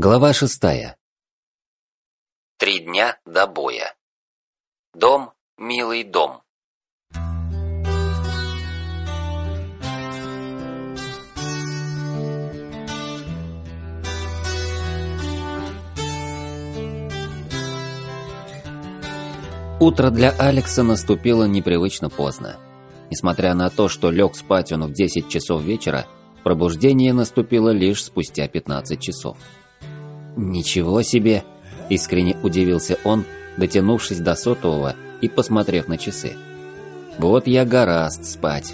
Глава шестая. Три дня до боя. Дом, милый дом. Утро для Алекса наступило непривычно поздно. Несмотря на то, что лег спать он в 10 часов вечера, пробуждение наступило лишь спустя 15 часов. «Ничего себе!» – искренне удивился он, дотянувшись до сотового и посмотрев на часы. «Вот я гораст спать.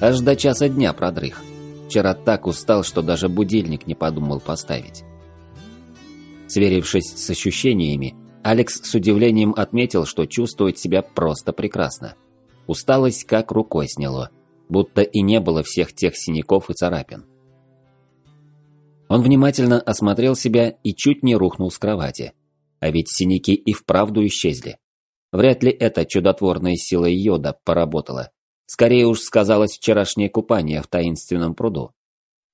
Аж до часа дня продрых. Вчера так устал, что даже будильник не подумал поставить». Сверившись с ощущениями, Алекс с удивлением отметил, что чувствует себя просто прекрасно. Усталость как рукой сняло, будто и не было всех тех синяков и царапин. Он внимательно осмотрел себя и чуть не рухнул с кровати. А ведь синяки и вправду исчезли. Вряд ли эта чудотворная сила йода поработала. Скорее уж сказалось вчерашнее купание в таинственном пруду.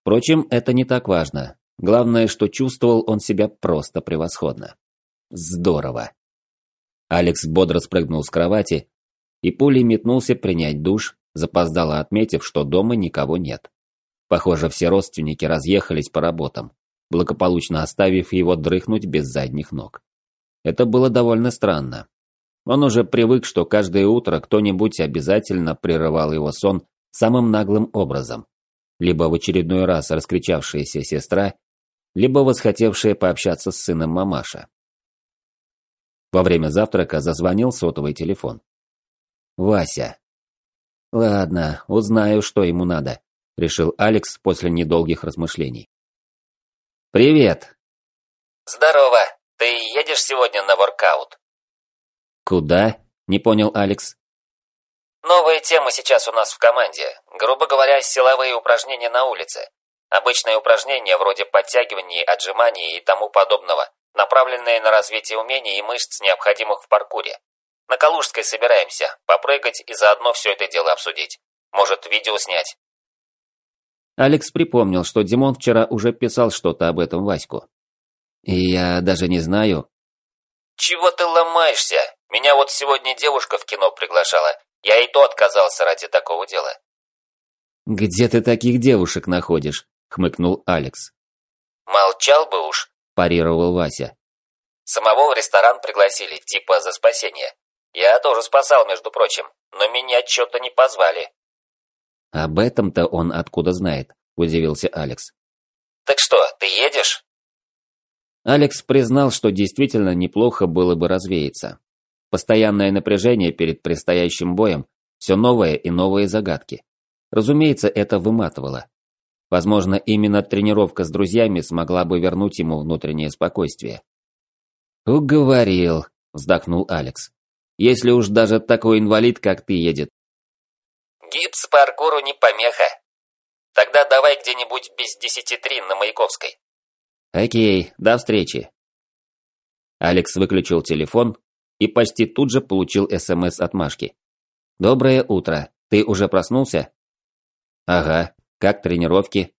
Впрочем, это не так важно. Главное, что чувствовал он себя просто превосходно. Здорово. Алекс бодро спрыгнул с кровати и пулей метнулся принять душ, запоздало отметив, что дома никого нет. Похоже, все родственники разъехались по работам, благополучно оставив его дрыхнуть без задних ног. Это было довольно странно. Он уже привык, что каждое утро кто-нибудь обязательно прерывал его сон самым наглым образом. Либо в очередной раз раскричавшаяся сестра, либо восхотевшая пообщаться с сыном мамаша. Во время завтрака зазвонил сотовый телефон. Вася. Ладно, узнаю, что ему надо, решил Алекс после недолгих размышлений. Привет. Здорово. Ты едешь сегодня на воркаут? Куда? Не понял Алекс. Новая тема сейчас у нас в команде. Грубо говоря, силовые упражнения на улице. Обычные упражнения вроде подтягиваний, отжиманий и тому подобного направленные на развитие умений и мышц, необходимых в паркуре. На Калужской собираемся, попрыгать и заодно все это дело обсудить. Может, видео снять. Алекс припомнил, что Димон вчера уже писал что-то об этом Ваську. И я даже не знаю. Чего ты ломаешься? Меня вот сегодня девушка в кино приглашала. Я и то отказался ради такого дела. Где ты таких девушек находишь? Хмыкнул Алекс. Молчал бы уж парировал Вася. Самого в ресторан пригласили, типа за спасение. Я тоже спасал, между прочим, но меня что-то не позвали. Об этом-то он откуда знает, удивился Алекс. Так что, ты едешь? Алекс признал, что действительно неплохо было бы развеяться. Постоянное напряжение перед предстоящим боем, все новые и новые загадки. Разумеется, это выматывало. Возможно, именно тренировка с друзьями смогла бы вернуть ему внутреннее спокойствие. «Уговорил», – вздохнул Алекс. «Если уж даже такой инвалид, как ты, едет». «Гипс паркуру не помеха. Тогда давай где-нибудь без десяти три на Маяковской». «Окей, до встречи». Алекс выключил телефон и почти тут же получил СМС от Машки. «Доброе утро. Ты уже проснулся?» «Ага. Как тренировки?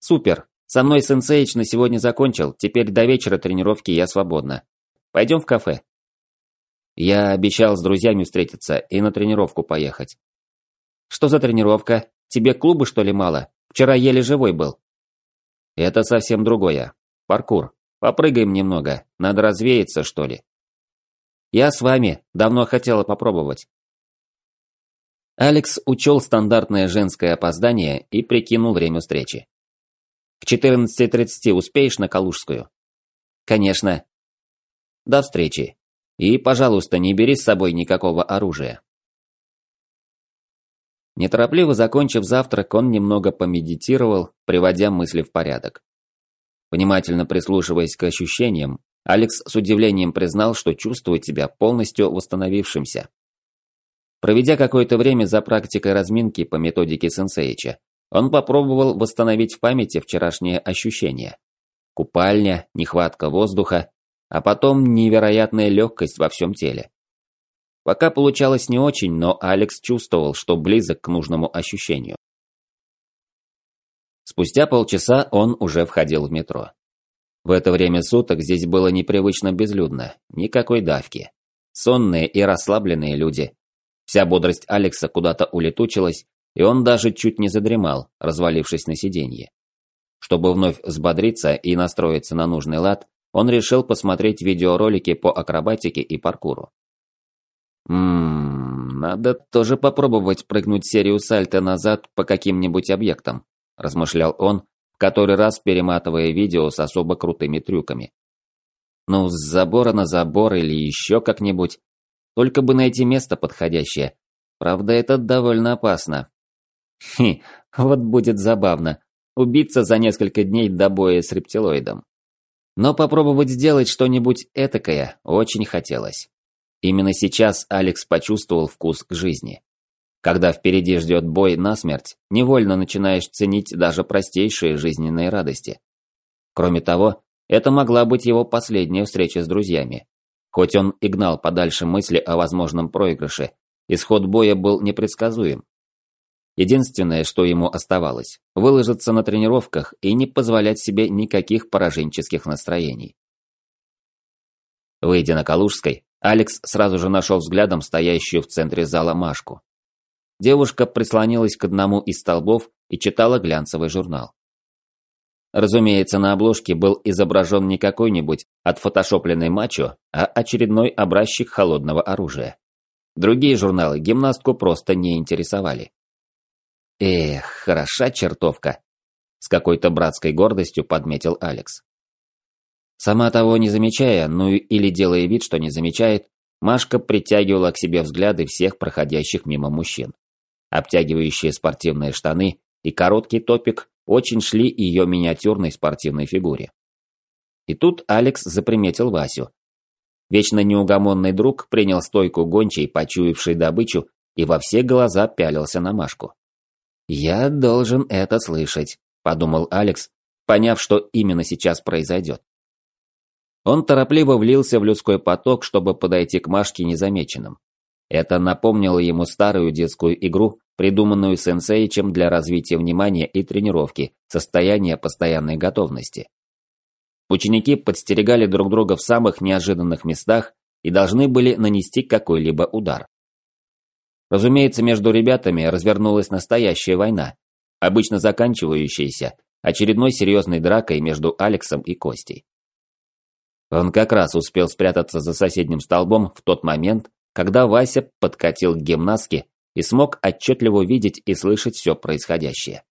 Супер. Со мной сенсейч на сегодня закончил, теперь до вечера тренировки я свободна. Пойдем в кафе. Я обещал с друзьями встретиться и на тренировку поехать. Что за тренировка? Тебе клуба что ли мало? Вчера еле живой был. Это совсем другое. Паркур. Попрыгаем немного. Надо развеяться, что ли. Я с вами. Давно хотела попробовать. Алекс учел стандартное женское опоздание и прикинул время встречи. «В 14.30 успеешь на Калужскую?» «Конечно». «До встречи. И, пожалуйста, не бери с собой никакого оружия». Неторопливо закончив завтрак, он немного помедитировал, приводя мысли в порядок. Внимательно прислушиваясь к ощущениям, Алекс с удивлением признал, что чувствует себя полностью восстановившимся. Проведя какое-то время за практикой разминки по методике Сенсеича, он попробовал восстановить в памяти вчерашние ощущения. Купальня, нехватка воздуха, а потом невероятная легкость во всем теле. Пока получалось не очень, но Алекс чувствовал, что близок к нужному ощущению. Спустя полчаса он уже входил в метро. В это время суток здесь было непривычно безлюдно, никакой давки. Сонные и расслабленные люди. Вся бодрость Алекса куда-то улетучилась, и он даже чуть не задремал, развалившись на сиденье. Чтобы вновь взбодриться и настроиться на нужный лад, он решил посмотреть видеоролики по акробатике и паркуру. «Ммм, надо тоже попробовать прыгнуть серию сальто назад по каким-нибудь объектам», размышлял он, в который раз перематывая видео с особо крутыми трюками. Ну, с забора на забор или еще как-нибудь. Только бы найти место подходящее. Правда, это довольно опасно. Хи, вот будет забавно. Убиться за несколько дней до боя с рептилоидом. Но попробовать сделать что-нибудь этакое очень хотелось. Именно сейчас Алекс почувствовал вкус к жизни. Когда впереди ждет бой насмерть, невольно начинаешь ценить даже простейшие жизненные радости. Кроме того, это могла быть его последняя встреча с друзьями. Хоть он и гнал подальше мысли о возможном проигрыше, исход боя был непредсказуем. Единственное, что ему оставалось – выложиться на тренировках и не позволять себе никаких пораженческих настроений. Выйдя на Калужской, Алекс сразу же нашел взглядом стоящую в центре зала Машку. Девушка прислонилась к одному из столбов и читала глянцевый журнал. Разумеется, на обложке был изображен не какой-нибудь отфотошопленный мачо, а очередной образчик холодного оружия. Другие журналы гимнастку просто не интересовали. Эх, хороша чертовка, с какой-то братской гордостью подметил Алекс. Сама того не замечая, ну или делая вид, что не замечает, Машка притягивала к себе взгляды всех проходящих мимо мужчин. Обтягивающие спортивные штаны и короткий топик очень шли ее миниатюрной спортивной фигуре. И тут Алекс заприметил Васю. Вечно неугомонный друг принял стойку гончей, почуявшей добычу, и во все глаза пялился на Машку. «Я должен это слышать», – подумал Алекс, поняв, что именно сейчас произойдет. Он торопливо влился в людской поток, чтобы подойти к Машке незамеченным. Это напомнило ему старую детскую игру, придуманную сенсеичем для развития внимания и тренировки, состояния постоянной готовности. Ученики подстерегали друг друга в самых неожиданных местах и должны были нанести какой-либо удар. Разумеется, между ребятами развернулась настоящая война, обычно заканчивающаяся очередной серьезной дракой между Алексом и Костей. Он как раз успел спрятаться за соседним столбом в тот момент, когда Вася подкатил к гимнастке и смог отчетливо видеть и слышать все происходящее.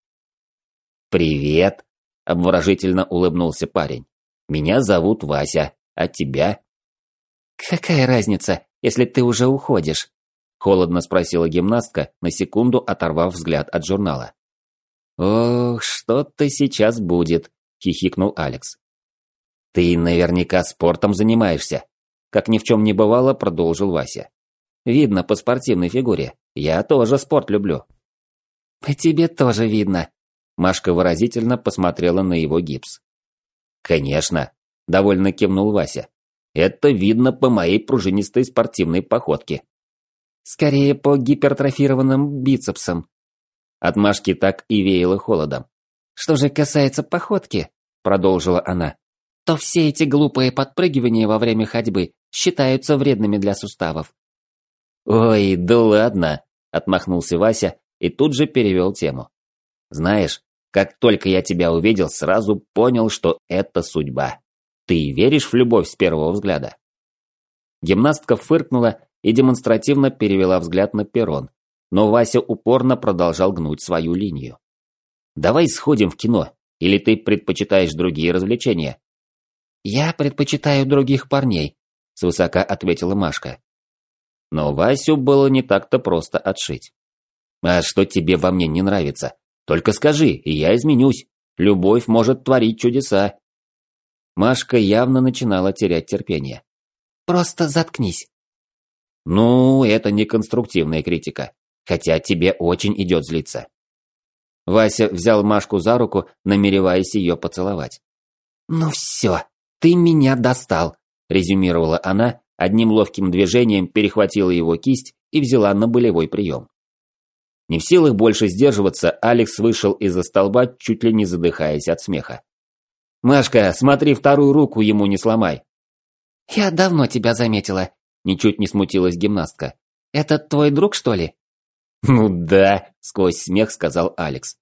«Привет!» – обворожительно улыбнулся парень. «Меня зовут Вася, а тебя?» «Какая разница, если ты уже уходишь?» – холодно спросила гимнастка, на секунду оторвав взгляд от журнала. «Ох, что-то сейчас будет», – хихикнул Алекс. «Ты наверняка спортом занимаешься», – как ни в чем не бывало, продолжил Вася. Видно по спортивной фигуре. Я тоже спорт люблю. По тебе тоже видно. Машка выразительно посмотрела на его гипс. Конечно, довольно кивнул Вася. Это видно по моей пружинистой спортивной походке. Скорее по гипертрофированным бицепсам. От Машки так и веяло холодом. Что же касается походки, продолжила она, то все эти глупые подпрыгивания во время ходьбы считаются вредными для суставов. «Ой, да ладно!» – отмахнулся Вася и тут же перевел тему. «Знаешь, как только я тебя увидел, сразу понял, что это судьба. Ты веришь в любовь с первого взгляда?» Гимнастка фыркнула и демонстративно перевела взгляд на перрон, но Вася упорно продолжал гнуть свою линию. «Давай сходим в кино, или ты предпочитаешь другие развлечения?» «Я предпочитаю других парней», – свысока ответила Машка. Но Васю было не так-то просто отшить. «А что тебе во мне не нравится? Только скажи, и я изменюсь. Любовь может творить чудеса». Машка явно начинала терять терпение. «Просто заткнись». «Ну, это не конструктивная критика, хотя тебе очень идет злиться». Вася взял Машку за руку, намереваясь ее поцеловать. «Ну все, ты меня достал», – резюмировала она одним ловким движением перехватила его кисть и взяла на болевой прием. Не в силах больше сдерживаться, Алекс вышел из-за столба, чуть ли не задыхаясь от смеха. Машка, смотри, вторую руку ему не сломай. Я давно тебя заметила, ничуть не смутилась гимнастка. Это твой друг, что ли? Ну да, сквозь смех сказал Алекс.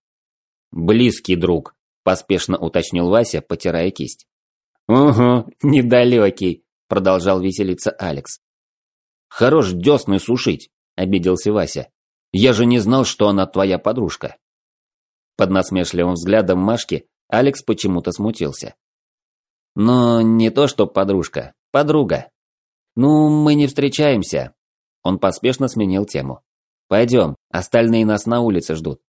Близкий друг, поспешно уточнил Вася, потирая кисть. Угу, недалекий, продолжал веселиться Алекс. Хорош десны сушить, обиделся Вася. Я же не знал, что она твоя подружка. Под насмешливым взглядом Машки Алекс почему-то смутился. Но не то, что подружка, подруга. Ну, мы не встречаемся. Он поспешно сменил тему. Пойдем, остальные нас на улице ждут.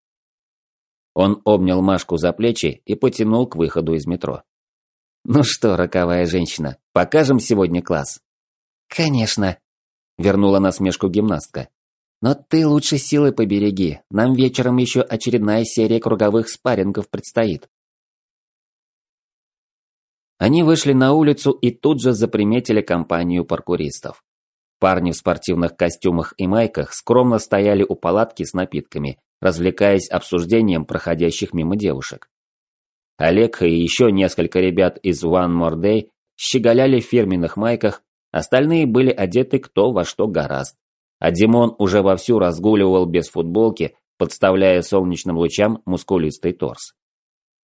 Он обнял Машку за плечи и потянул к выходу из метро. «Ну что, роковая женщина, покажем сегодня класс?» «Конечно», – вернула насмешку гимнастка. «Но ты лучше силы побереги, нам вечером еще очередная серия круговых спаррингов предстоит». Они вышли на улицу и тут же заприметили компанию паркуристов. Парни в спортивных костюмах и майках скромно стояли у палатки с напитками, развлекаясь обсуждением проходящих мимо девушек. Олег и еще несколько ребят из One More Day щеголяли в фирменных майках, остальные были одеты кто во что гораст. А Димон уже вовсю разгуливал без футболки, подставляя солнечным лучам мускулистый торс.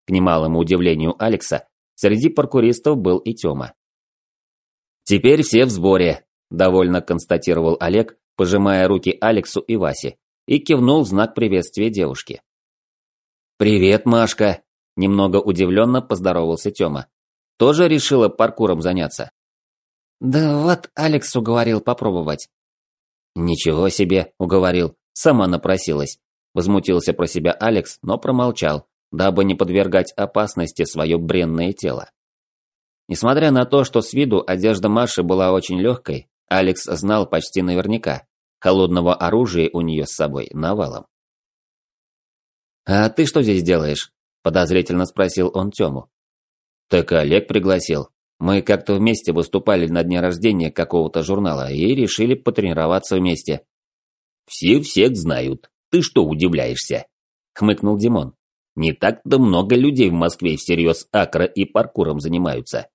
К немалому удивлению Алекса, Среди паркуристов был и Тёма. «Теперь все в сборе», – довольно констатировал Олег, пожимая руки Алексу и Васе, и кивнул в знак приветствия девушке. «Привет, Машка», – немного удивленно поздоровался Тёма. «Тоже решила паркуром заняться?» «Да вот Алекс уговорил попробовать». «Ничего себе, уговорил, сама напросилась», – возмутился про себя Алекс, но промолчал, дабы не подвергать опасности свое бренное тело. Несмотря на то, что с виду одежда Маши была очень легкой, Алекс знал почти наверняка, холодного оружия у нее с собой навалом. «А ты что здесь делаешь?» – подозрительно спросил он Тему. «Так Олег пригласил. Мы как-то вместе выступали на дне рождения какого-то журнала и решили потренироваться вместе». «Все всех знают. Ты что удивляешься?» – хмыкнул Димон. Не так-то много людей в Москве всерьез акро и паркуром занимаются.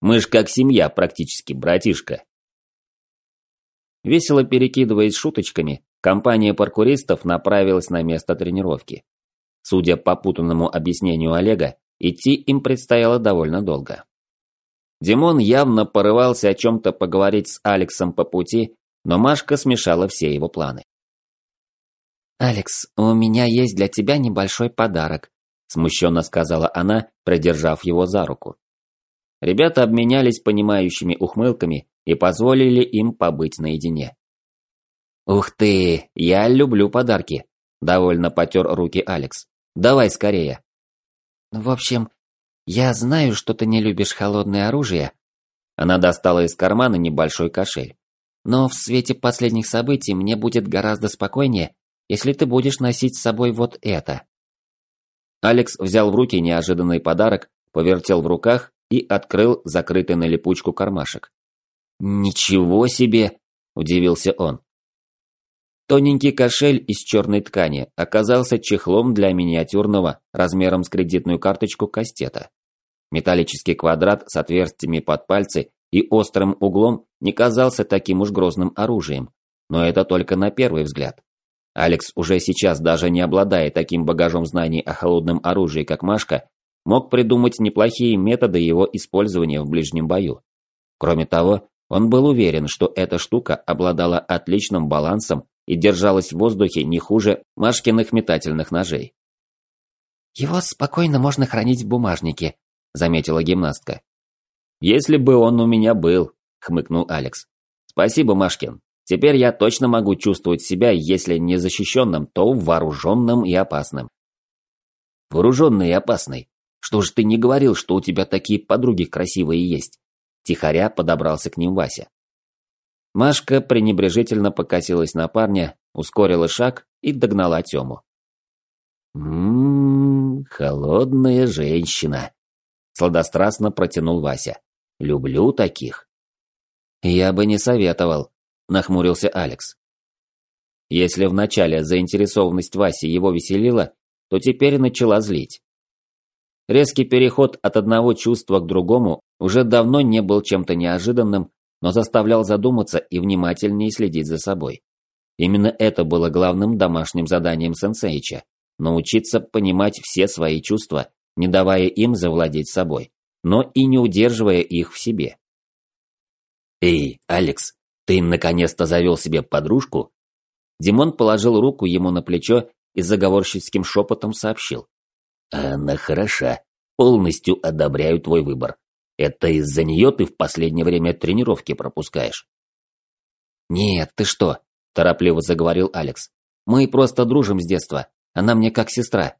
Мы ж как семья практически, братишка. Весело перекидываясь шуточками, компания паркуристов направилась на место тренировки. Судя по путанному объяснению Олега, идти им предстояло довольно долго. Димон явно порывался о чем-то поговорить с Алексом по пути, но Машка смешала все его планы. «Алекс, у меня есть для тебя небольшой подарок», смущенно сказала она, продержав его за руку. Ребята обменялись понимающими ухмылками и позволили им побыть наедине. «Ух ты, я люблю подарки», – довольно потер руки Алекс. «Давай скорее». «В общем, я знаю, что ты не любишь холодное оружие». Она достала из кармана небольшой кошель. «Но в свете последних событий мне будет гораздо спокойнее, если ты будешь носить с собой вот это». Алекс взял в руки неожиданный подарок, повертел в руках и открыл закрытый на липучку кармашек. «Ничего себе!» – удивился он. Тоненький кошель из черной ткани оказался чехлом для миниатюрного, размером с кредитную карточку кастета. Металлический квадрат с отверстиями под пальцы и острым углом не казался таким уж грозным оружием, но это только на первый взгляд. Алекс уже сейчас, даже не обладая таким багажом знаний о холодном оружии, как Машка, мог придумать неплохие методы его использования в ближнем бою. Кроме того, он был уверен, что эта штука обладала отличным балансом и держалась в воздухе не хуже Машкиных метательных ножей. «Его спокойно можно хранить в бумажнике», – заметила гимнастка. «Если бы он у меня был», – хмыкнул Алекс. «Спасибо, Машкин. Теперь я точно могу чувствовать себя, если не защищенным, то вооруженным и опасным. Вооруженный и опасный. Что ж ты не говорил, что у тебя такие подруги красивые есть? Тихоря подобрался к ним Вася. Машка пренебрежительно покосилась на парня, ускорила шаг и догнала Тему. «Ммм, холодная женщина», – сладострастно протянул Вася. «Люблю таких». «Я бы не советовал», нахмурился Алекс. Если вначале заинтересованность Васи его веселила, то теперь начала злить. Резкий переход от одного чувства к другому уже давно не был чем-то неожиданным, но заставлял задуматься и внимательнее следить за собой. Именно это было главным домашним заданием сенсеича – научиться понимать все свои чувства, не давая им завладеть собой, но и не удерживая их в себе. «Эй, Алекс, ты наконец-то завел себе подружку?» Димон положил руку ему на плечо и заговорщицким шепотом сообщил. «Она хороша. Полностью одобряю твой выбор. Это из-за нее ты в последнее время тренировки пропускаешь?» «Нет, ты что?» – торопливо заговорил Алекс. «Мы просто дружим с детства. Она мне как сестра».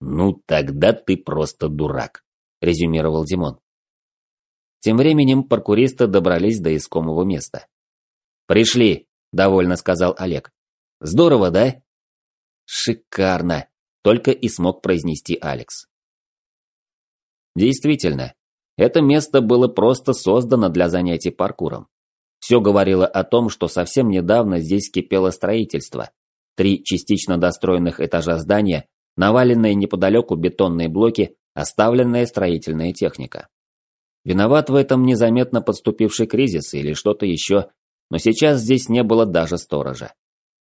«Ну, тогда ты просто дурак», – резюмировал Димон. Тем временем паркуристы добрались до искомого места. «Пришли», – довольно сказал Олег. «Здорово, да?» «Шикарно», – только и смог произнести Алекс. Действительно, это место было просто создано для занятий паркуром. Все говорило о том, что совсем недавно здесь кипело строительство. Три частично достроенных этажа здания, наваленные неподалеку бетонные блоки, оставленная строительная техника. Виноват в этом незаметно подступивший кризис или что-то еще, но сейчас здесь не было даже сторожа.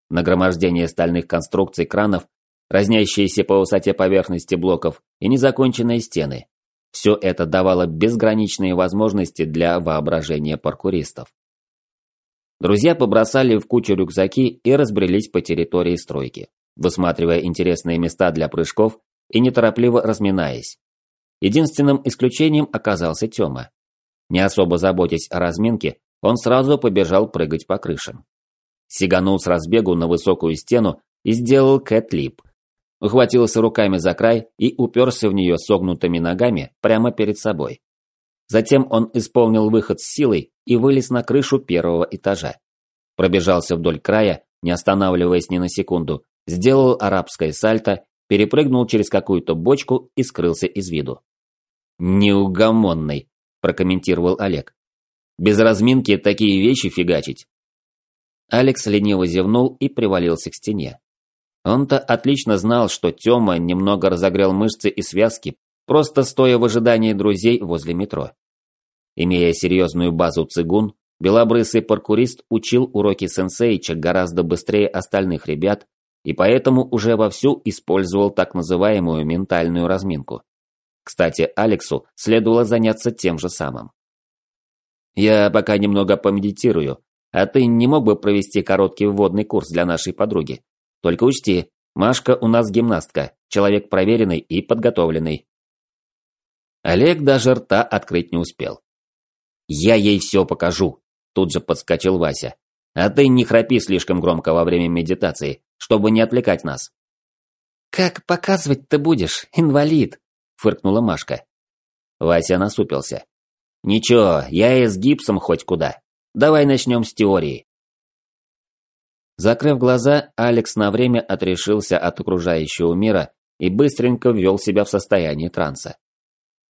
Нагромождение стальных конструкций кранов, разнящиеся по высоте поверхности блоков и незаконченные стены, все это давало безграничные возможности для воображения паркуристов. Друзья побросали в кучу рюкзаки и разбрелись по территории стройки, высматривая интересные места для прыжков и неторопливо разминаясь. Единственным исключением оказался Тёма. Не особо заботясь о разминке, он сразу побежал прыгать по крышам. Сиганул с разбегу на высокую стену и сделал кэт-лип, ухватился руками за край и уперся в нее согнутыми ногами прямо перед собой. Затем он исполнил выход с силой и вылез на крышу первого этажа. Пробежался вдоль края, не останавливаясь ни на секунду, сделал арабское сальто, перепрыгнул через какую-то бочку и скрылся из виду. «Неугомонный», – прокомментировал Олег. «Без разминки такие вещи фигачить». Алекс лениво зевнул и привалился к стене. Он-то отлично знал, что Тёма немного разогрел мышцы и связки, просто стоя в ожидании друзей возле метро. Имея серьезную базу цигун, белобрысый паркурист учил уроки сенсейча гораздо быстрее остальных ребят и поэтому уже вовсю использовал так называемую ментальную разминку. Кстати, Алексу следовало заняться тем же самым. «Я пока немного помедитирую, а ты не мог бы провести короткий вводный курс для нашей подруги?» Только учти, Машка у нас гимнастка, человек проверенный и подготовленный. Олег даже рта открыть не успел. «Я ей все покажу», – тут же подскочил Вася. «А ты не храпи слишком громко во время медитации, чтобы не отвлекать нас». «Как показывать ты будешь, инвалид?» – фыркнула Машка. Вася насупился. «Ничего, я и с гипсом хоть куда. Давай начнем с теории». Закрыв глаза, Алекс на время отрешился от окружающего мира и быстренько ввел себя в состояние транса.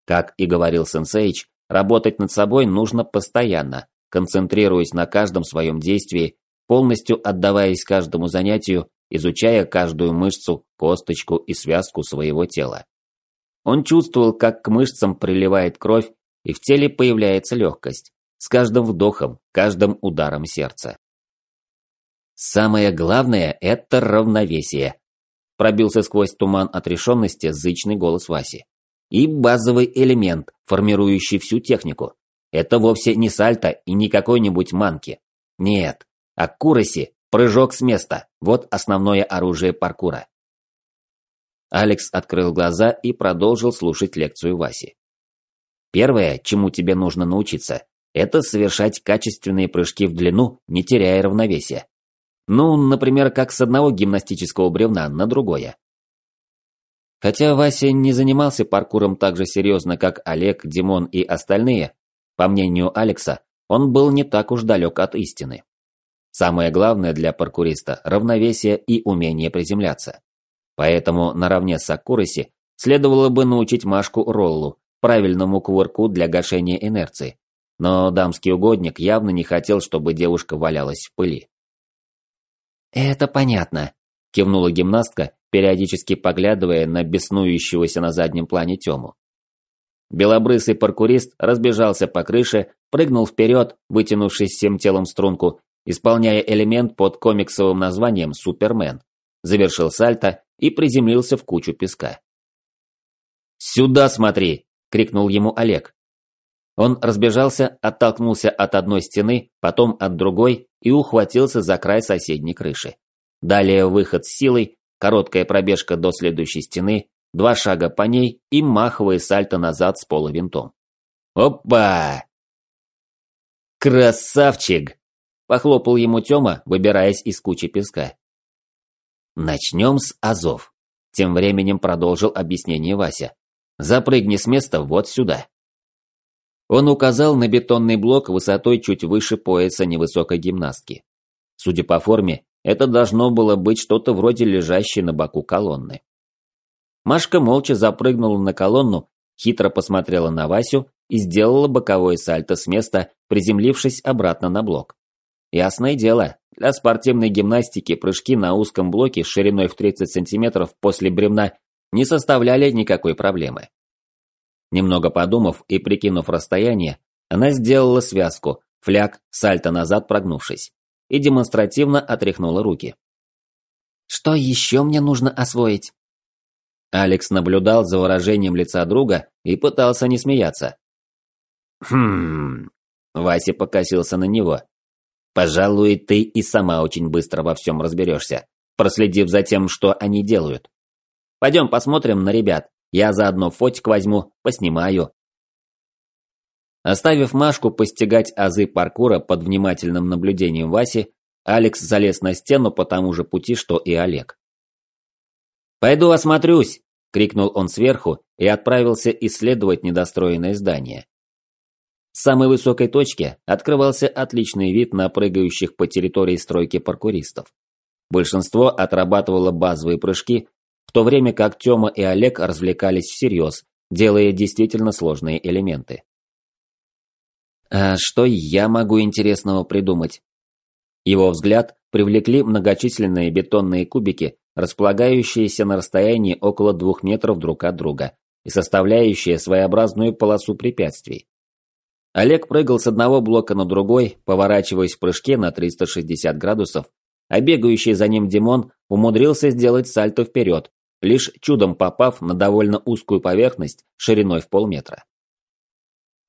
Как и говорил Сенсейч, работать над собой нужно постоянно, концентрируясь на каждом своем действии, полностью отдаваясь каждому занятию, изучая каждую мышцу, косточку и связку своего тела. Он чувствовал, как к мышцам приливает кровь, и в теле появляется легкость, с каждым вдохом, каждым ударом сердца. Самое главное – это равновесие. Пробился сквозь туман отрешенности зычный голос Васи. И базовый элемент, формирующий всю технику. Это вовсе не сальто и не какой-нибудь манки. Нет, аккураси, прыжок с места – вот основное оружие паркура. Алекс открыл глаза и продолжил слушать лекцию Васи. Первое, чему тебе нужно научиться, это совершать качественные прыжки в длину, не теряя равновесия. Ну, например, как с одного гимнастического бревна на другое. Хотя Вася не занимался паркуром так же серьезно, как Олег, Димон и остальные, по мнению Алекса, он был не так уж далек от истины. Самое главное для паркуриста – равновесие и умение приземляться. Поэтому наравне с Аккураси следовало бы научить Машку Роллу, правильному кувырку для гашения инерции. Но дамский угодник явно не хотел, чтобы девушка валялась в пыли. «Это понятно», – кивнула гимнастка, периодически поглядывая на беснующегося на заднем плане Тему. Белобрысый паркурист разбежался по крыше, прыгнул вперед, вытянувшись всем телом в струнку, исполняя элемент под комиксовым названием «Супермен», завершил сальто и приземлился в кучу песка. «Сюда смотри!» – крикнул ему Олег. Он разбежался, оттолкнулся от одной стены, потом от другой и ухватился за край соседней крыши. Далее выход с силой, короткая пробежка до следующей стены, два шага по ней и маховые сальто назад с пола винтом. «Опа!» «Красавчик!» – похлопал ему Тёма, выбираясь из кучи песка. «Начнем с азов», – тем временем продолжил объяснение Вася. «Запрыгни с места вот сюда». Он указал на бетонный блок высотой чуть выше пояса невысокой гимнастки. Судя по форме, это должно было быть что-то вроде лежащей на боку колонны. Машка молча запрыгнула на колонну, хитро посмотрела на Васю и сделала боковое сальто с места, приземлившись обратно на блок. Ясное дело, для спортивной гимнастики прыжки на узком блоке шириной в 30 сантиметров после бремна не составляли никакой проблемы. Немного подумав и прикинув расстояние, она сделала связку, фляг, сальто назад прогнувшись, и демонстративно отряхнула руки. «Что еще мне нужно освоить?» Алекс наблюдал за выражением лица друга и пытался не смеяться. «Хм...» Вася покосился на него. «Пожалуй, ты и сама очень быстро во всем разберешься, проследив за тем, что они делают. Пойдем посмотрим на ребят, я заодно фотик возьму, поснимаю. Оставив Машку постигать азы паркура под внимательным наблюдением Васи, Алекс залез на стену по тому же пути, что и Олег. «Пойду осмотрюсь!» – крикнул он сверху и отправился исследовать недостроенное здание. С самой высокой точки открывался отличный вид на прыгающих по территории стройки паркуристов. Большинство отрабатывало базовые прыжки, в то время как Тёма и Олег развлекались всерьез, делая действительно сложные элементы. «А что я могу интересного придумать?» Его взгляд привлекли многочисленные бетонные кубики, располагающиеся на расстоянии около двух метров друг от друга и составляющие своеобразную полосу препятствий. Олег прыгал с одного блока на другой, поворачиваясь в прыжке на 360 градусов, а бегающий за ним Димон умудрился сделать сальто вперед, лишь чудом попав на довольно узкую поверхность шириной в полметра.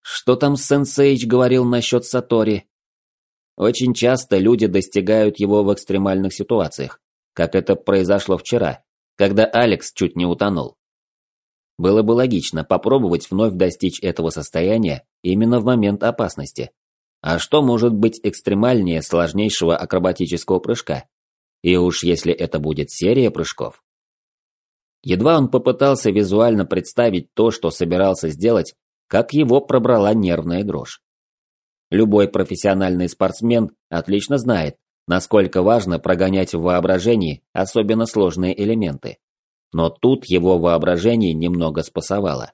Что там Сенсейч говорил насчет Сатори? Очень часто люди достигают его в экстремальных ситуациях, как это произошло вчера, когда Алекс чуть не утонул. Было бы логично попробовать вновь достичь этого состояния именно в момент опасности. А что может быть экстремальнее сложнейшего акробатического прыжка? И уж если это будет серия прыжков, Едва он попытался визуально представить то, что собирался сделать, как его пробрала нервная дрожь. Любой профессиональный спортсмен отлично знает, насколько важно прогонять в воображении особенно сложные элементы. Но тут его воображение немного спасовало.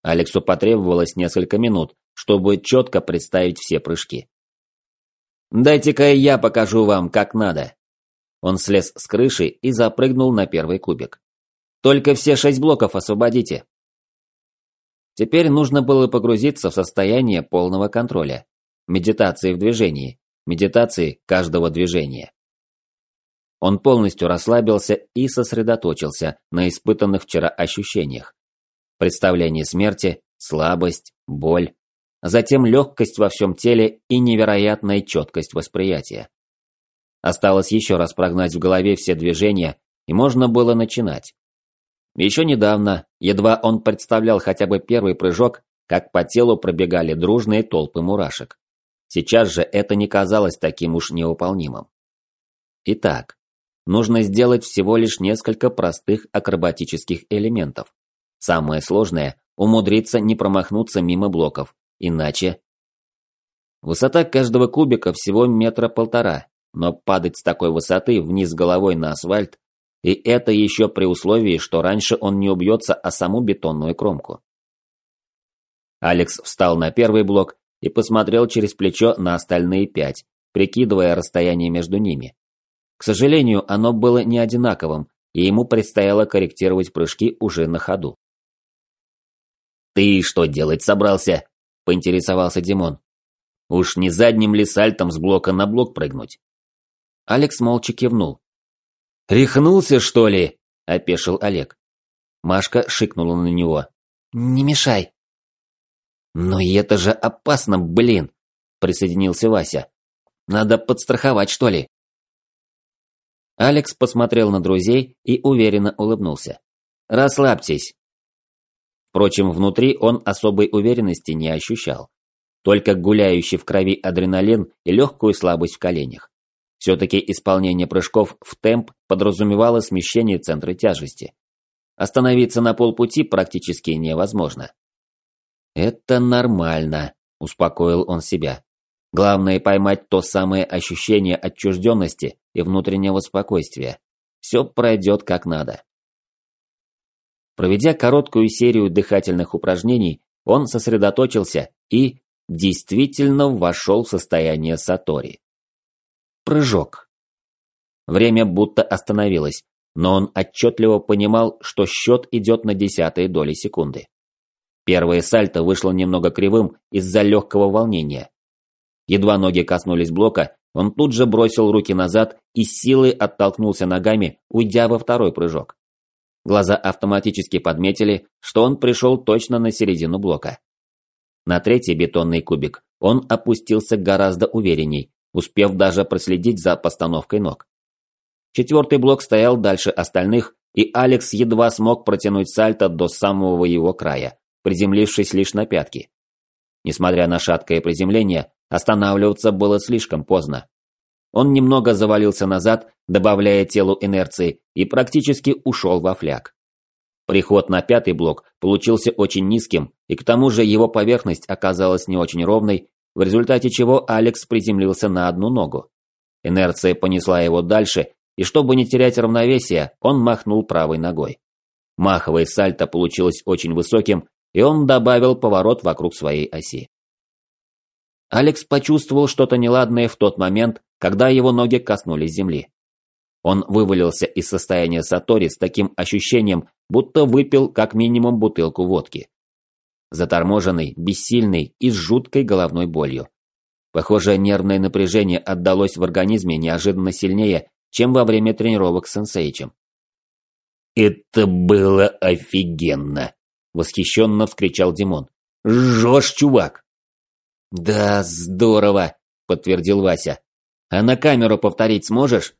Алексу потребовалось несколько минут, чтобы четко представить все прыжки. «Дайте-ка я покажу вам, как надо». Он слез с крыши и запрыгнул на первый кубик. Только все шесть блоков освободите. Теперь нужно было погрузиться в состояние полного контроля. Медитации в движении. Медитации каждого движения. Он полностью расслабился и сосредоточился на испытанных вчера ощущениях. Представление смерти, слабость, боль, затем легкость во всем теле и невероятная четкость восприятия. Осталось еще раз прогнать в голове все движения, и можно было начинать. Еще недавно, едва он представлял хотя бы первый прыжок, как по телу пробегали дружные толпы мурашек. Сейчас же это не казалось таким уж невыполнимым. Итак, нужно сделать всего лишь несколько простых акробатических элементов. Самое сложное – умудриться не промахнуться мимо блоков, иначе… Высота каждого кубика всего метра полтора, но падать с такой высоты вниз головой на асфальт и это еще при условии, что раньше он не убьется о саму бетонную кромку. Алекс встал на первый блок и посмотрел через плечо на остальные пять, прикидывая расстояние между ними. К сожалению, оно было не одинаковым, и ему предстояло корректировать прыжки уже на ходу. «Ты что делать собрался?» – поинтересовался Димон. «Уж не задним ли сальтом с блока на блок прыгнуть?» Алекс молча кивнул. «Рехнулся, что ли?» – опешил Олег. Машка шикнула на него. «Не мешай». «Но это же опасно, блин!» – присоединился Вася. «Надо подстраховать, что ли?» Алекс посмотрел на друзей и уверенно улыбнулся. «Расслабьтесь». Впрочем, внутри он особой уверенности не ощущал. Только гуляющий в крови адреналин и легкую слабость в коленях. Все-таки исполнение прыжков в темп подразумевало смещение центра тяжести. Остановиться на полпути практически невозможно. «Это нормально», – успокоил он себя. «Главное поймать то самое ощущение отчужденности и внутреннего спокойствия. Все пройдет как надо». Проведя короткую серию дыхательных упражнений, он сосредоточился и действительно вошел в состояние сатори. Прыжок. Время будто остановилось, но он отчетливо понимал, что счет идет на десятые доли секунды. Первое сальто вышло немного кривым из-за легкого волнения. Едва ноги коснулись блока, он тут же бросил руки назад и силой оттолкнулся ногами, уйдя во второй прыжок. Глаза автоматически подметили, что он пришел точно на середину блока. На третий бетонный кубик он опустился гораздо уверенней, успев даже проследить за постановкой ног. Четвертый блок стоял дальше остальных, и Алекс едва смог протянуть сальто до самого его края, приземлившись лишь на пятки. Несмотря на шаткое приземление, останавливаться было слишком поздно. Он немного завалился назад, добавляя телу инерции, и практически ушел во фляг. Приход на пятый блок получился очень низким, и к тому же его поверхность оказалась не очень ровной, в результате чего Алекс приземлился на одну ногу. Инерция понесла его дальше, и чтобы не терять равновесие, он махнул правой ногой. Маховое сальто получилось очень высоким, и он добавил поворот вокруг своей оси. Алекс почувствовал что-то неладное в тот момент, когда его ноги коснулись земли. Он вывалился из состояния сатори с таким ощущением, будто выпил как минимум бутылку водки. Заторможенный, бессильный и с жуткой головной болью. Похоже, нервное напряжение отдалось в организме неожиданно сильнее, чем во время тренировок с сенсейчем. «Это было офигенно!» – восхищенно вскричал Димон. «Жжешь, чувак!» «Да, здорово!» – подтвердил Вася. «А на камеру повторить сможешь?»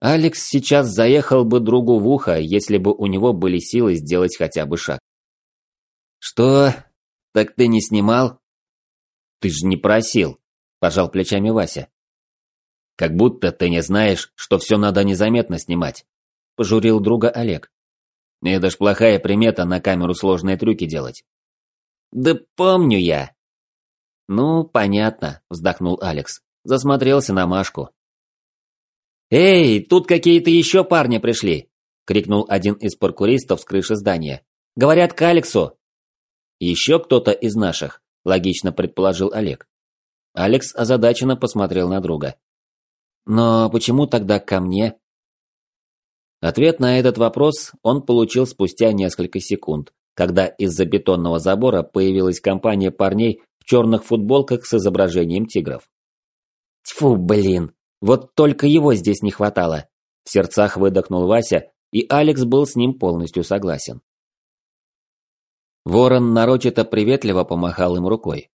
Алекс сейчас заехал бы другу в ухо, если бы у него были силы сделать хотя бы шаг. «Что? Так ты не снимал?» «Ты же не просил», – пожал плечами Вася. «Как будто ты не знаешь, что все надо незаметно снимать», – пожурил друга Олег. «Это ж плохая примета на камеру сложные трюки делать». «Да помню я». «Ну, понятно», – вздохнул Алекс. Засмотрелся на Машку. «Эй, тут какие-то еще парни пришли!» – крикнул один из паркуристов с крыши здания. «Говорят, к Алексу!» «Еще кто-то из наших», – логично предположил Олег. Алекс озадаченно посмотрел на друга. «Но почему тогда ко мне?» Ответ на этот вопрос он получил спустя несколько секунд, когда из-за бетонного забора появилась компания парней в черных футболках с изображением тигров. «Тьфу, блин!» Вот только его здесь не хватало. В сердцах выдохнул Вася, и Алекс был с ним полностью согласен. Ворон нарочито приветливо помахал им рукой.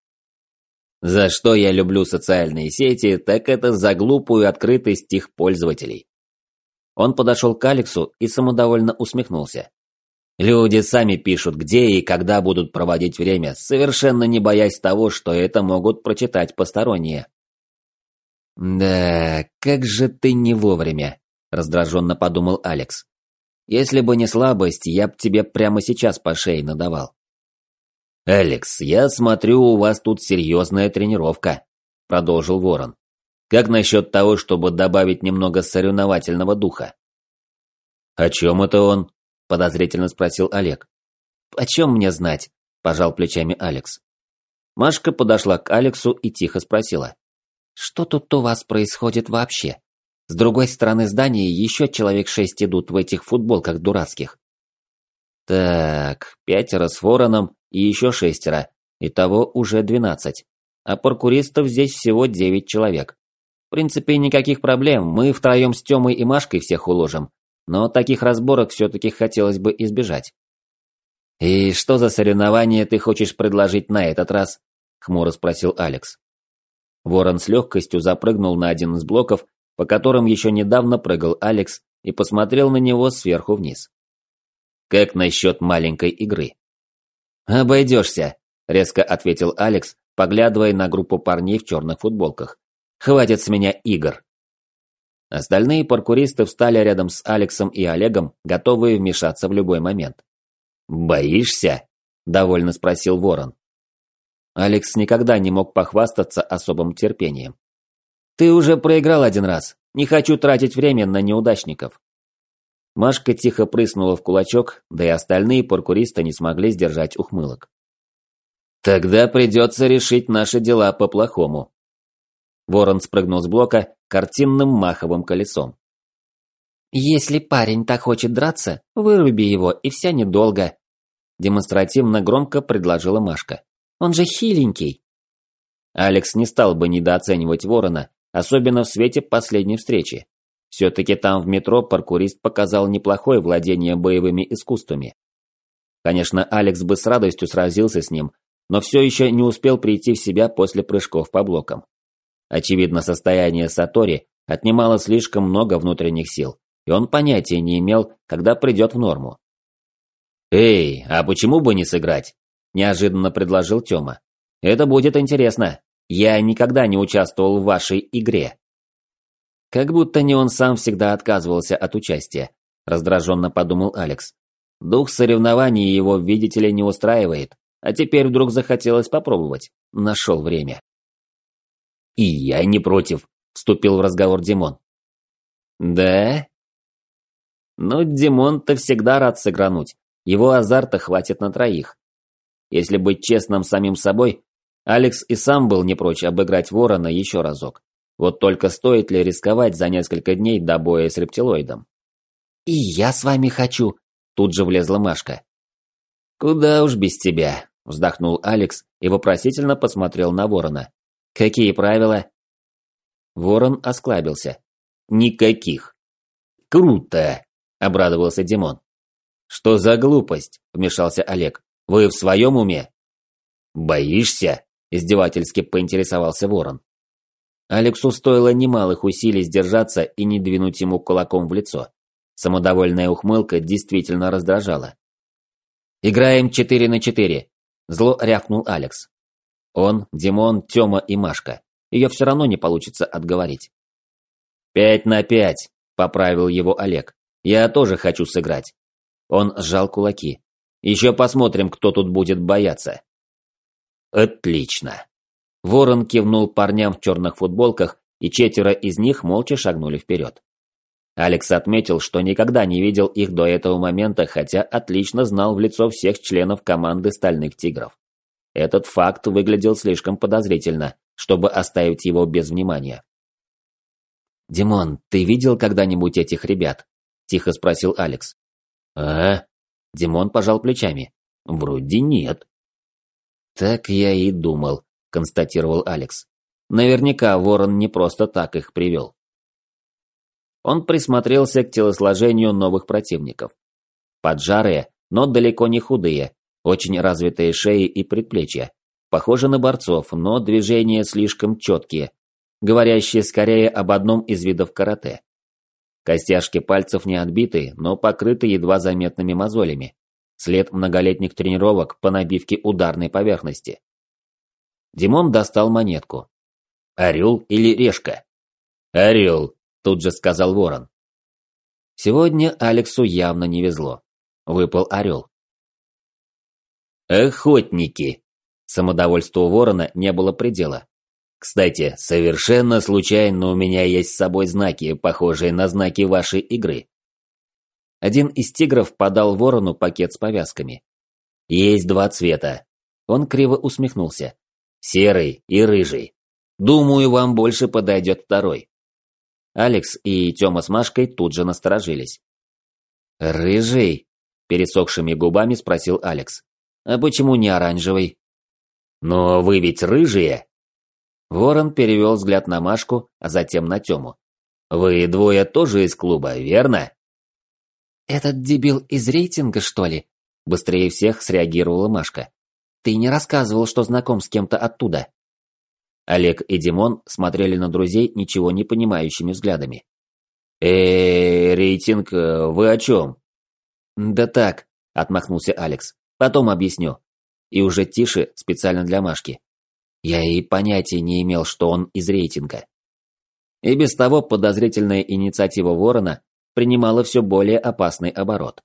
За что я люблю социальные сети, так это за глупую открытость их пользователей. Он подошел к Алексу и самодовольно усмехнулся. Люди сами пишут, где и когда будут проводить время, совершенно не боясь того, что это могут прочитать посторонние. «Да, как же ты не вовремя», – раздраженно подумал Алекс. «Если бы не слабость, я б тебе прямо сейчас по шее надавал». «Алекс, я смотрю, у вас тут серьезная тренировка», – продолжил Ворон. «Как насчет того, чтобы добавить немного соревновательного духа?» «О чем это он?» – подозрительно спросил Олег. «О чем мне знать?» – пожал плечами Алекс. Машка подошла к Алексу и тихо спросила. Что тут у вас происходит вообще? С другой стороны здания еще человек шесть идут в этих футболках дурацких. Так, пятеро с вороном и еще шестеро. Итого уже двенадцать. А паркуристов здесь всего девять человек. В принципе, никаких проблем, мы втроем с Тёмой и Машкой всех уложим. Но таких разборок все-таки хотелось бы избежать. «И что за соревнование ты хочешь предложить на этот раз?» – хмуро спросил Алекс. Ворон с легкостью запрыгнул на один из блоков, по которым еще недавно прыгал Алекс, и посмотрел на него сверху вниз. «Как насчет маленькой игры?» «Обойдешься», – резко ответил Алекс, поглядывая на группу парней в черных футболках. «Хватит с меня игр». Остальные паркуристы встали рядом с Алексом и Олегом, готовые вмешаться в любой момент. «Боишься?» – довольно спросил Ворон. Алекс никогда не мог похвастаться особым терпением. «Ты уже проиграл один раз. Не хочу тратить время на неудачников». Машка тихо прыснула в кулачок, да и остальные паркуристы не смогли сдержать ухмылок. «Тогда придется решить наши дела по-плохому». Ворон спрыгнул с блока картинным маховым колесом. «Если парень так хочет драться, выруби его, и вся недолго», демонстративно громко предложила Машка. «Он же хиленький». Алекс не стал бы недооценивать Ворона, особенно в свете последней встречи. Все-таки там в метро паркурист показал неплохое владение боевыми искусствами. Конечно, Алекс бы с радостью сразился с ним, но все еще не успел прийти в себя после прыжков по блокам. Очевидно, состояние Сатори отнимало слишком много внутренних сил, и он понятия не имел, когда придет в норму. «Эй, а почему бы не сыграть?» – неожиданно предложил Тёма. «Это будет интересно. Я никогда не участвовал в вашей игре». Как будто не он сам всегда отказывался от участия, раздраженно подумал Алекс. Дух соревнований его, видите ли, не устраивает, а теперь вдруг захотелось попробовать. Нашел время. «И я не против», – вступил в разговор Димон. «Да?» «Ну, Димон-то всегда рад сыгрануть. Его азарта хватит на троих. Если быть честным самим собой, Алекс и сам был не прочь обыграть Ворона еще разок. Вот только стоит ли рисковать за несколько дней до боя с рептилоидом? «И я с вами хочу», – тут же влезла Машка. «Куда уж без тебя», – вздохнул Алекс и вопросительно посмотрел на Ворона. «Какие правила?» Ворон осклабился. «Никаких». «Круто!» – обрадовался Димон. «Что за глупость?» – вмешался Олег. «Вы в своем уме?» «Боишься?» – издевательски поинтересовался Ворон. Алексу стоило немалых усилий сдержаться и не двинуть ему кулаком в лицо. Самодовольная ухмылка действительно раздражала. «Играем четыре на четыре», – зло рявкнул Алекс. Он, Димон, Тёма и Машка. Ее все равно не получится отговорить. «Пять на пять», – поправил его Олег. «Я тоже хочу сыграть». Он сжал кулаки. Еще посмотрим, кто тут будет бояться. Отлично. Ворон кивнул парням в черных футболках, и четверо из них молча шагнули вперед. Алекс отметил, что никогда не видел их до этого момента, хотя отлично знал в лицо всех членов команды «Стальных тигров». Этот факт выглядел слишком подозрительно, чтобы оставить его без внимания. «Димон, ты видел когда-нибудь этих ребят?» – тихо спросил Алекс. «А?» Димон пожал плечами. «Вроде нет». «Так я и думал», – констатировал Алекс. «Наверняка Ворон не просто так их привел». Он присмотрелся к телосложению новых противников. Поджарые, но далеко не худые, очень развитые шеи и предплечья. Похожи на борцов, но движения слишком четкие, говорящие скорее об одном из видов карате. Костяшки пальцев не отбиты, но покрыты едва заметными мозолями. След многолетних тренировок по набивке ударной поверхности. Димон достал монетку. «Орел или решка?» «Орел», тут же сказал ворон. Сегодня Алексу явно не везло. Выпал орел. «Охотники!» Самодовольству ворона не было предела. Кстати, совершенно случайно у меня есть с собой знаки, похожие на знаки вашей игры. Один из тигров подал ворону пакет с повязками. Есть два цвета. Он криво усмехнулся. Серый и рыжий. Думаю, вам больше подойдет второй. Алекс и Тёма с Машкой тут же насторожились. «Рыжий?» – пересохшими губами спросил Алекс. «А почему не оранжевый?» «Но вы ведь рыжие!» Ворон перевел взгляд на Машку, а затем на Тему. «Вы двое тоже из клуба, верно?» «Этот дебил из рейтинга, что ли?» Быстрее всех среагировала Машка. «Ты не рассказывал, что знаком с кем-то оттуда?» Олег и Димон смотрели на друзей ничего не понимающими взглядами. э рейтинг, э, вы о чем?» «Да так», – отмахнулся Алекс. «Потом объясню». И уже тише, специально для Машки. Я и понятия не имел, что он из рейтинга. И без того подозрительная инициатива Ворона принимала все более опасный оборот.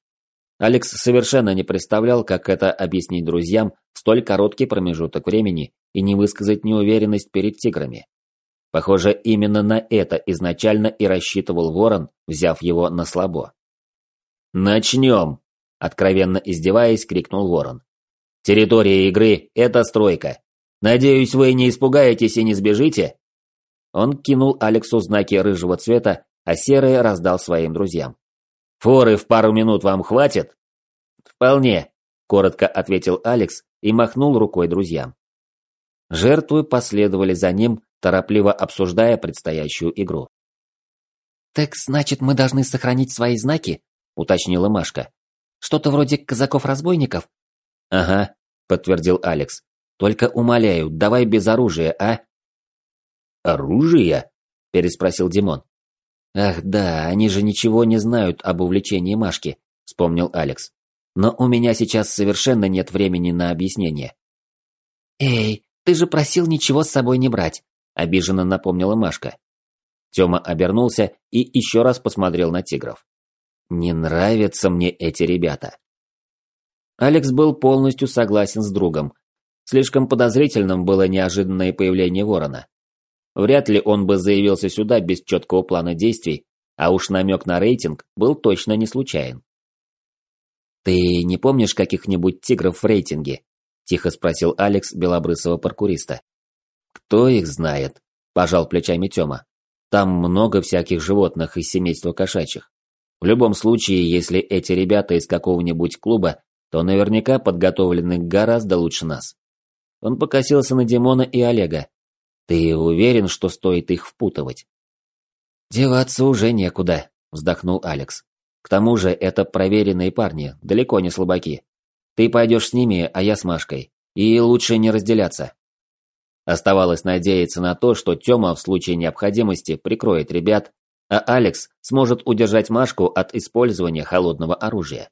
Алекс совершенно не представлял, как это объяснить друзьям в столь короткий промежуток времени и не высказать неуверенность перед тиграми. Похоже, именно на это изначально и рассчитывал Ворон, взяв его на слабо. «Начнем!» – откровенно издеваясь, крикнул Ворон. «Территория игры – это стройка. Надеюсь, вы не испугаетесь и не сбежите?» Он кинул Алексу знаки рыжего цвета, а серые раздал своим друзьям. «Форы в пару минут вам хватит?» «Вполне», – коротко ответил Алекс и махнул рукой друзьям. Жертвы последовали за ним, торопливо обсуждая предстоящую игру. «Так значит, мы должны сохранить свои знаки?» – уточнила Машка. «Что-то вроде казаков-разбойников?» «Ага», – подтвердил Алекс. «Только умоляю, давай без оружия, а?» «Оружие?» – переспросил Димон. «Ах да, они же ничего не знают об увлечении Машки», – вспомнил Алекс. «Но у меня сейчас совершенно нет времени на объяснение». «Эй, ты же просил ничего с собой не брать», – обиженно напомнила Машка. Тёма обернулся и еще раз посмотрел на тигров. «Не нравятся мне эти ребята». Алекс был полностью согласен с другом. Слишком подозрительным было неожиданное появление ворона. Вряд ли он бы заявился сюда без четкого плана действий, а уж намек на рейтинг был точно не случайен. «Ты не помнишь каких-нибудь тигров в рейтинге?» – тихо спросил Алекс белобрысого паркуриста. «Кто их знает?» – пожал плечами Тёма. «Там много всяких животных из семейства кошачьих. В любом случае, если эти ребята из какого-нибудь клуба, то наверняка подготовлены гораздо лучше нас». Он покосился на Димона и Олега, ты уверен, что стоит их впутывать? Деваться уже некуда, вздохнул Алекс. К тому же это проверенные парни, далеко не слабаки. Ты пойдешь с ними, а я с Машкой. И лучше не разделяться. Оставалось надеяться на то, что Тёма в случае необходимости прикроет ребят, а Алекс сможет удержать Машку от использования холодного оружия.